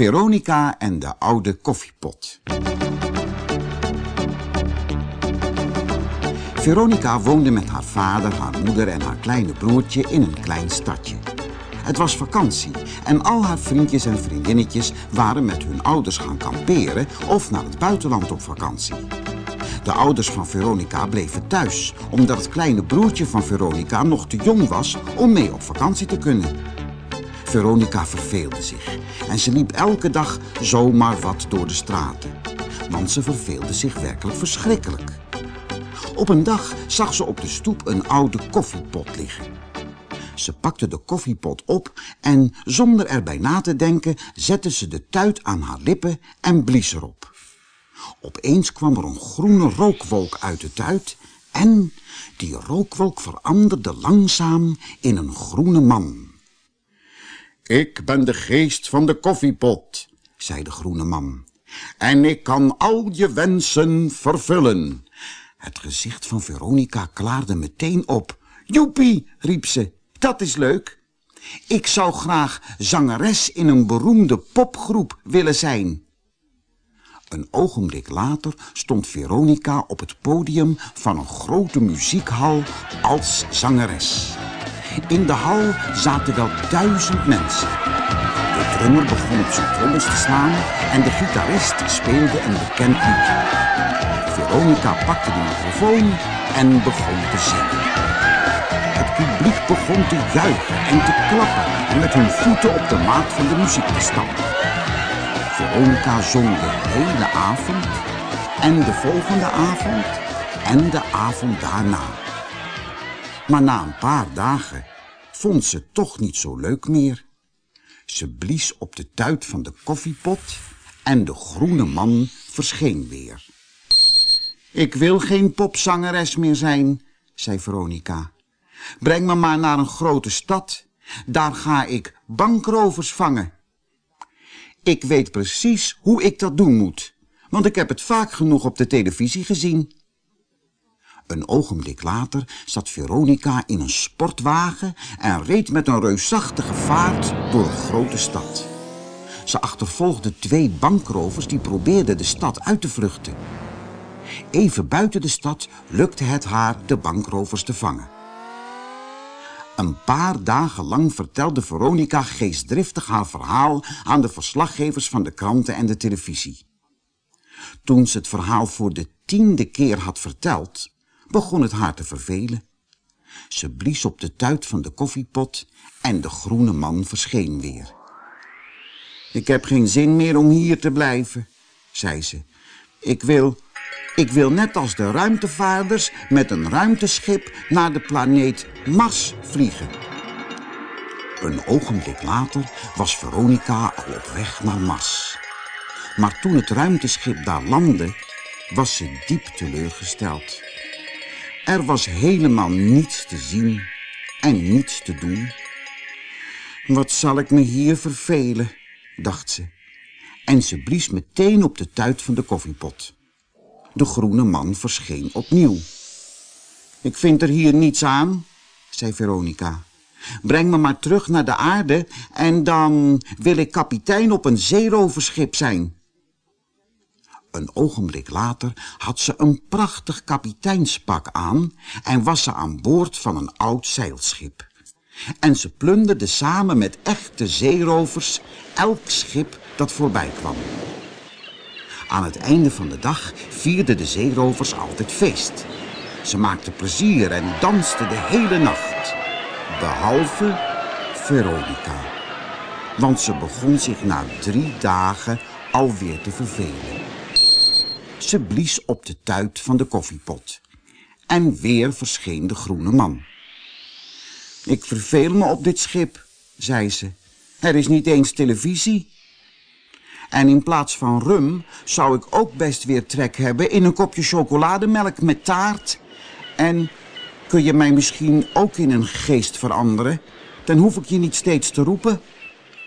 Veronica en de oude koffiepot. Veronica woonde met haar vader, haar moeder en haar kleine broertje in een klein stadje. Het was vakantie en al haar vriendjes en vriendinnetjes waren met hun ouders gaan kamperen of naar het buitenland op vakantie. De ouders van Veronica bleven thuis, omdat het kleine broertje van Veronica nog te jong was om mee op vakantie te kunnen. Veronica verveelde zich en ze liep elke dag zomaar wat door de straten. Want ze verveelde zich werkelijk verschrikkelijk. Op een dag zag ze op de stoep een oude koffiepot liggen. Ze pakte de koffiepot op en zonder erbij na te denken zette ze de tuit aan haar lippen en blies erop. Opeens kwam er een groene rookwolk uit de tuit en die rookwolk veranderde langzaam in een groene man. Ik ben de geest van de koffiepot, zei de groene man, en ik kan al je wensen vervullen. Het gezicht van Veronica klaarde meteen op. Joepie, riep ze, dat is leuk. Ik zou graag zangeres in een beroemde popgroep willen zijn. Een ogenblik later stond Veronica op het podium van een grote muziekhal als zangeres. In de hal zaten wel duizend mensen. De drummer begon op zijn trommels te slaan en de gitarist speelde een bekend liedje. Veronica pakte de microfoon en begon te zingen. Het publiek begon te juichen en te klappen en met hun voeten op de maat van de muziek te stampen. Veronica zong de hele avond en de volgende avond en de avond daarna. Maar na een paar dagen vond ze het toch niet zo leuk meer. Ze blies op de tuit van de koffiepot en de groene man verscheen weer. Ik wil geen popzangeres meer zijn, zei Veronica. Breng me maar naar een grote stad. Daar ga ik bankrovers vangen. Ik weet precies hoe ik dat doen moet, want ik heb het vaak genoeg op de televisie gezien. Een ogenblik later zat Veronica in een sportwagen en reed met een reusachtige vaart door een grote stad. Ze achtervolgde twee bankrovers die probeerden de stad uit te vluchten. Even buiten de stad lukte het haar de bankrovers te vangen. Een paar dagen lang vertelde Veronica geestdriftig haar verhaal aan de verslaggevers van de kranten en de televisie. Toen ze het verhaal voor de tiende keer had verteld, begon het haar te vervelen. Ze blies op de tuit van de koffiepot en de groene man verscheen weer. Ik heb geen zin meer om hier te blijven, zei ze. Ik wil, ik wil net als de ruimtevaarders met een ruimteschip naar de planeet Mars vliegen. Een ogenblik later was Veronica al op weg naar Mars. Maar toen het ruimteschip daar landde, was ze diep teleurgesteld. Er was helemaal niets te zien en niets te doen. Wat zal ik me hier vervelen, dacht ze. En ze blies meteen op de tuit van de koffiepot. De groene man verscheen opnieuw. Ik vind er hier niets aan, zei Veronica. Breng me maar terug naar de aarde en dan wil ik kapitein op een zeeroverschip zijn. Een ogenblik later had ze een prachtig kapiteinspak aan en was ze aan boord van een oud zeilschip. En ze plunderde samen met echte zeerovers elk schip dat voorbij kwam. Aan het einde van de dag vierden de zeerovers altijd feest. Ze maakten plezier en dansten de hele nacht. Behalve Veronica. Want ze begon zich na drie dagen alweer te vervelen. Ze blies op de tuit van de koffiepot. En weer verscheen de groene man. Ik verveel me op dit schip, zei ze. Er is niet eens televisie. En in plaats van rum zou ik ook best weer trek hebben in een kopje chocolademelk met taart. En kun je mij misschien ook in een geest veranderen? Dan hoef ik je niet steeds te roepen.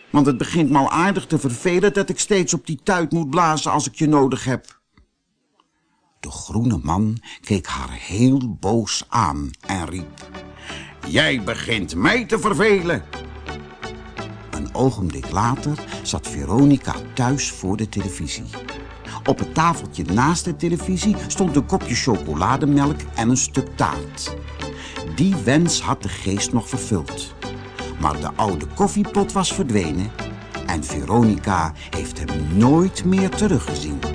Want het begint me al aardig te vervelen dat ik steeds op die tuit moet blazen als ik je nodig heb. De groene man keek haar heel boos aan en riep... Jij begint mij te vervelen. Een ogenblik later zat Veronica thuis voor de televisie. Op het tafeltje naast de televisie stond een kopje chocolademelk en een stuk taart. Die wens had de geest nog vervuld. Maar de oude koffiepot was verdwenen en Veronica heeft hem nooit meer teruggezien.